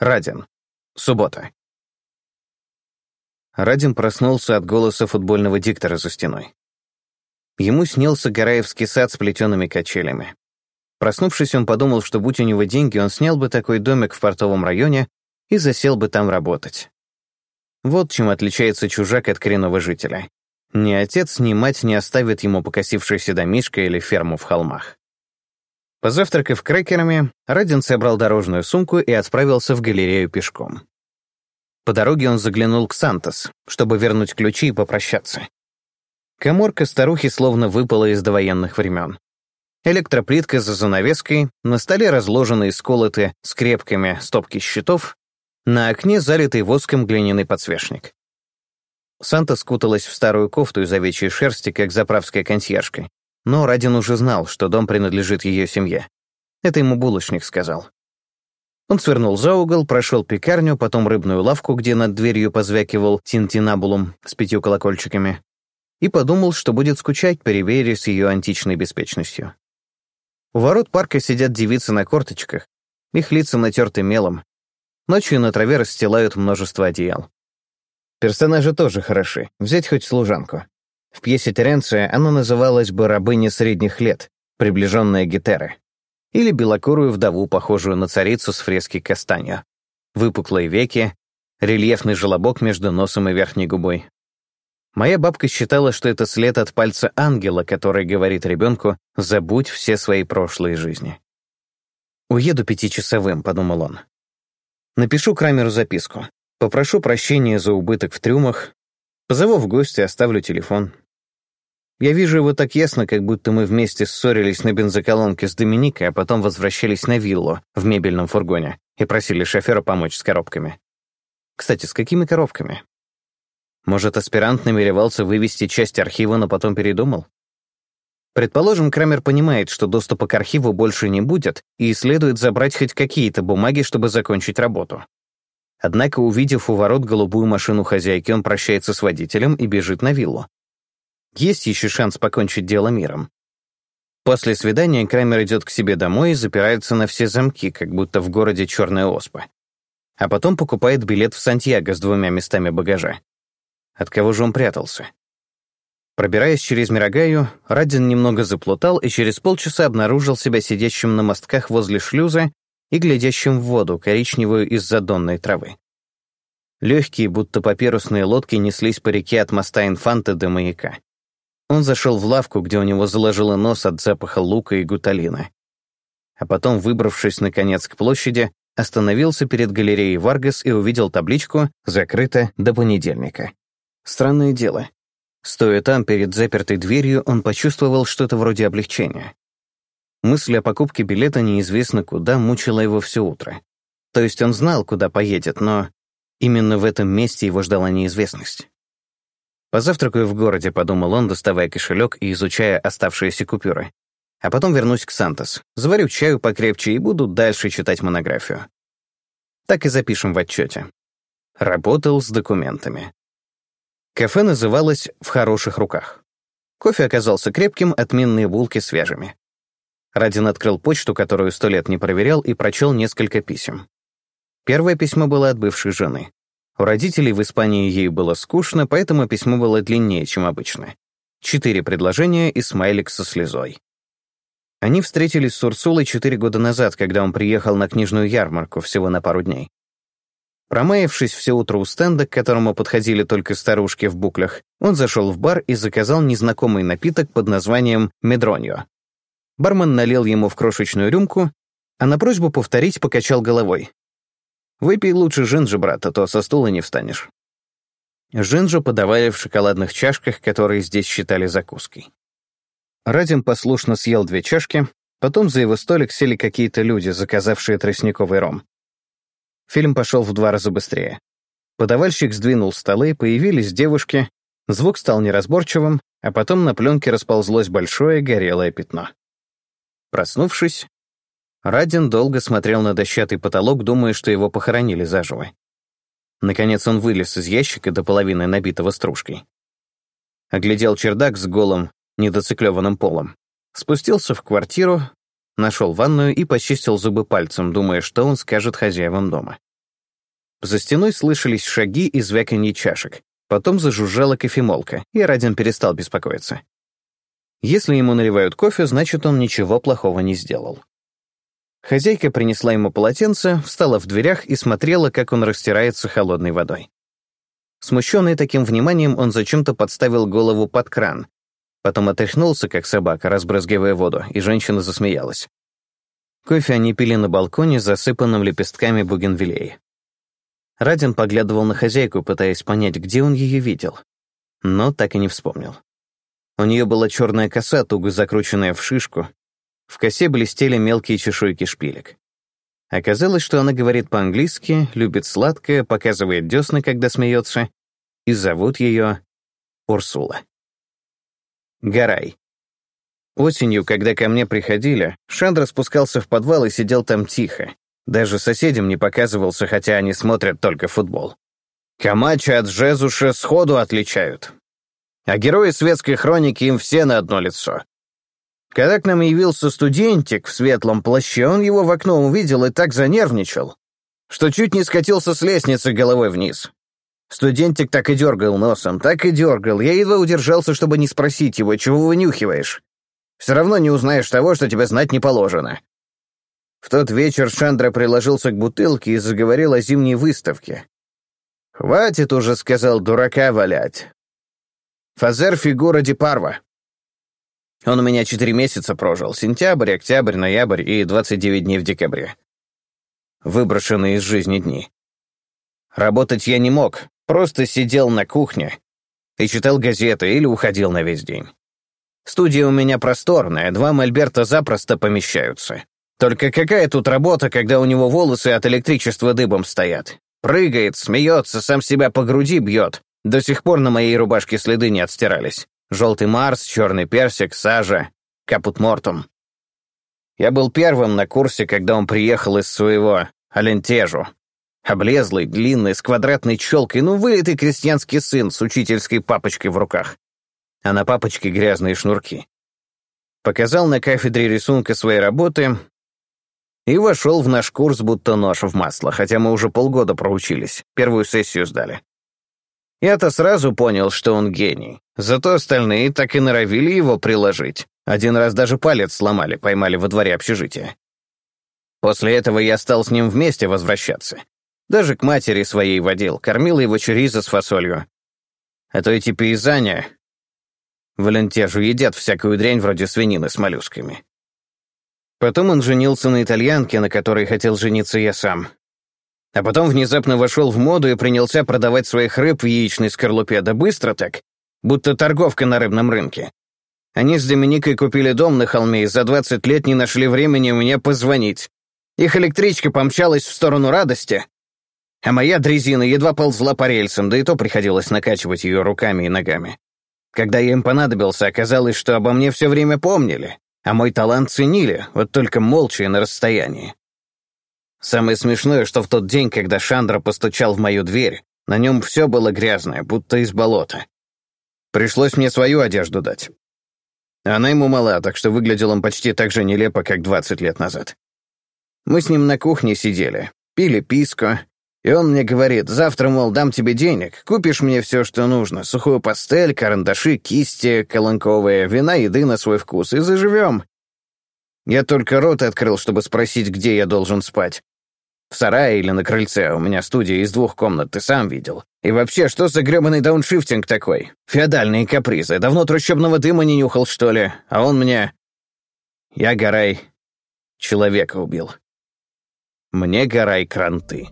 Радин. Суббота. Радин проснулся от голоса футбольного диктора за стеной. Ему снился Гараевский сад с плетеными качелями. Проснувшись, он подумал, что будь у него деньги, он снял бы такой домик в портовом районе и засел бы там работать. Вот чем отличается чужак от коренного жителя. Ни отец, ни мать не оставят ему покосившийся домишко или ферму в холмах. Позавтракав крекерами, Радин собрал дорожную сумку и отправился в галерею пешком. По дороге он заглянул к Сантос, чтобы вернуть ключи и попрощаться. Коморка старухи словно выпала из довоенных времен. Электроплитка за занавеской, на столе разложены и сколоты скрепками стопки щитов, на окне залитый воском глиняный подсвечник. Санта скуталась в старую кофту из овечьей шерсти, как заправская консьержка, но Радин уже знал, что дом принадлежит ее семье. Это ему булочник сказал. Он свернул за угол, прошел пекарню, потом рыбную лавку, где над дверью позвякивал тинтинабулум с пятью колокольчиками, и подумал, что будет скучать по Ривере с ее античной беспечностью. У ворот парка сидят девицы на корточках, их лица натерты мелом. Ночью на траве расстилают множество одеял. Персонажи тоже хороши, взять хоть служанку. В пьесе Теренция она называлась бы «Рабыня средних лет», приближенная Гетеры. Или белокурую вдову, похожую на царицу с фрески Кастаньо. Выпуклые веки, рельефный желобок между носом и верхней губой. Моя бабка считала, что это след от пальца ангела, который говорит ребенку «забудь все свои прошлые жизни». «Уеду пятичасовым», — подумал он. Напишу Крамеру записку. Попрошу прощения за убыток в трюмах. Позову в гости, оставлю телефон. Я вижу его так ясно, как будто мы вместе ссорились на бензоколонке с Доминикой, а потом возвращались на виллу в мебельном фургоне и просили шофера помочь с коробками. Кстати, с какими коробками? Может, аспирант намеревался вывести часть архива, но потом передумал? Предположим, Крамер понимает, что доступа к архиву больше не будет, и следует забрать хоть какие-то бумаги, чтобы закончить работу. Однако, увидев у ворот голубую машину хозяйки, он прощается с водителем и бежит на виллу. Есть еще шанс покончить дело миром. После свидания Крамер идет к себе домой и запирается на все замки, как будто в городе черная оспа. А потом покупает билет в Сантьяго с двумя местами багажа. От кого же он прятался? Пробираясь через Мирогаю, Радин немного заплутал и через полчаса обнаружил себя сидящим на мостках возле шлюза и глядящим в воду, коричневую из-за донной травы. Легкие, будто папирусные лодки неслись по реке от моста Инфанты до маяка. Он зашел в лавку, где у него заложило нос от запаха лука и гуталина. А потом, выбравшись, наконец, к площади, остановился перед галереей Варгас и увидел табличку «Закрыто до понедельника». Странное дело. Стоя там, перед запертой дверью, он почувствовал что-то вроде облегчения. Мысль о покупке билета неизвестно куда мучила его все утро. То есть он знал, куда поедет, но именно в этом месте его ждала неизвестность. Позавтракаю в городе, подумал он, доставая кошелек и изучая оставшиеся купюры. А потом вернусь к Сантос, заварю чаю покрепче и буду дальше читать монографию. Так и запишем в отчете. Работал с документами. Кафе называлось «В хороших руках». Кофе оказался крепким, отменные булки свежими. Радин открыл почту, которую сто лет не проверял, и прочел несколько писем. Первое письмо было от бывшей жены. У родителей в Испании ей было скучно, поэтому письмо было длиннее, чем обычно. Четыре предложения и смайлик со слезой. Они встретились с Урсулой четыре года назад, когда он приехал на книжную ярмарку всего на пару дней. Промаявшись все утро у стенда, к которому подходили только старушки в буклях, он зашел в бар и заказал незнакомый напиток под названием «Медроньо». Бармен налил ему в крошечную рюмку, а на просьбу повторить покачал головой. Выпей лучше жинжи, брат, а то со стула не встанешь. Жинжу подавали в шоколадных чашках, которые здесь считали закуской. Радим послушно съел две чашки, потом за его столик сели какие-то люди, заказавшие тростниковый ром. Фильм пошел в два раза быстрее. Подавальщик сдвинул столы, появились девушки, звук стал неразборчивым, а потом на пленке расползлось большое горелое пятно. Проснувшись, Радин долго смотрел на дощатый потолок, думая, что его похоронили заживо. Наконец он вылез из ящика до половины набитого стружкой. Оглядел чердак с голым, недоциклеванным полом. Спустился в квартиру, нашел ванную и почистил зубы пальцем, думая, что он скажет хозяевам дома. За стеной слышались шаги и звяканье чашек. Потом зажужжала кофемолка, и Радин перестал беспокоиться. Если ему наливают кофе, значит, он ничего плохого не сделал. Хозяйка принесла ему полотенце, встала в дверях и смотрела, как он растирается холодной водой. Смущенный таким вниманием, он зачем-то подставил голову под кран. Потом отряхнулся, как собака, разбрызгивая воду, и женщина засмеялась. Кофе они пили на балконе, засыпанном лепестками бугенвиллеи. Радин поглядывал на хозяйку, пытаясь понять, где он ее видел. Но так и не вспомнил. У нее была черная коса, туго закрученная в шишку. В косе блестели мелкие чешуйки шпилек. Оказалось, что она говорит по-английски, любит сладкое, показывает десны, когда смеется, и зовут ее Урсула. Гарай. Осенью, когда ко мне приходили, Шандра спускался в подвал и сидел там тихо. Даже соседям не показывался, хотя они смотрят только футбол. Камача от Жезуша сходу отличают. А герои светской хроники им все на одно лицо. Когда к нам явился студентик в светлом плаще, он его в окно увидел и так занервничал, что чуть не скатился с лестницы головой вниз. Студентик так и дергал носом, так и дергал. Я едва удержался, чтобы не спросить его, чего вынюхиваешь. Все равно не узнаешь того, что тебе знать не положено. В тот вечер Шандра приложился к бутылке и заговорил о зимней выставке. «Хватит уже», — сказал, — «дурака валять». «Фазер фигура Депарва. Он у меня четыре месяца прожил. Сентябрь, октябрь, ноябрь и 29 дней в декабре. Выброшенные из жизни дни. Работать я не мог, просто сидел на кухне и читал газеты или уходил на весь день. Студия у меня просторная, два мольберта запросто помещаются. Только какая тут работа, когда у него волосы от электричества дыбом стоят? Прыгает, смеется, сам себя по груди бьет. До сих пор на моей рубашке следы не отстирались. Желтый Марс, черный персик, сажа, капут мортум. Я был первым на курсе, когда он приехал из своего Алентежу. Облезлый, длинный, с квадратной челкой, ну вылитый крестьянский сын с учительской папочкой в руках. А на папочке грязные шнурки. Показал на кафедре рисунка своей работы и вошел в наш курс будто нож в масло, хотя мы уже полгода проучились, первую сессию сдали. Я-то сразу понял, что он гений. Зато остальные так и норовили его приложить. Один раз даже палец сломали, поймали во дворе общежития. После этого я стал с ним вместе возвращаться. Даже к матери своей водил, кормил его чуриза с фасолью. А то эти пейзаня в Алентежу едят всякую дрянь вроде свинины с моллюсками. Потом он женился на итальянке, на которой хотел жениться я сам. А потом внезапно вошел в моду и принялся продавать своих рыб в яичной скорлупе, да быстро так, будто торговка на рыбном рынке. Они с Доминикой купили дом на холме и за 20 лет не нашли времени мне позвонить. Их электричка помчалась в сторону радости, а моя дрезина едва ползла по рельсам, да и то приходилось накачивать ее руками и ногами. Когда я им понадобился, оказалось, что обо мне все время помнили, а мой талант ценили, вот только молча и на расстоянии. Самое смешное, что в тот день, когда Шандра постучал в мою дверь, на нем все было грязное, будто из болота. Пришлось мне свою одежду дать. Она ему мала, так что выглядел он почти так же нелепо, как 20 лет назад. Мы с ним на кухне сидели, пили писко, и он мне говорит, завтра, мол, дам тебе денег, купишь мне все, что нужно, сухую пастель, карандаши, кисти, колонковые, вина, еды на свой вкус, и заживем. Я только рот открыл, чтобы спросить, где я должен спать. В сарае или на крыльце, у меня студия из двух комнат, ты сам видел. И вообще, что за гребаный дауншифтинг такой? Феодальные капризы. Давно трущобного дыма не нюхал, что ли? А он мне... Я, Гарай, человека убил. Мне, Гарай, кранты.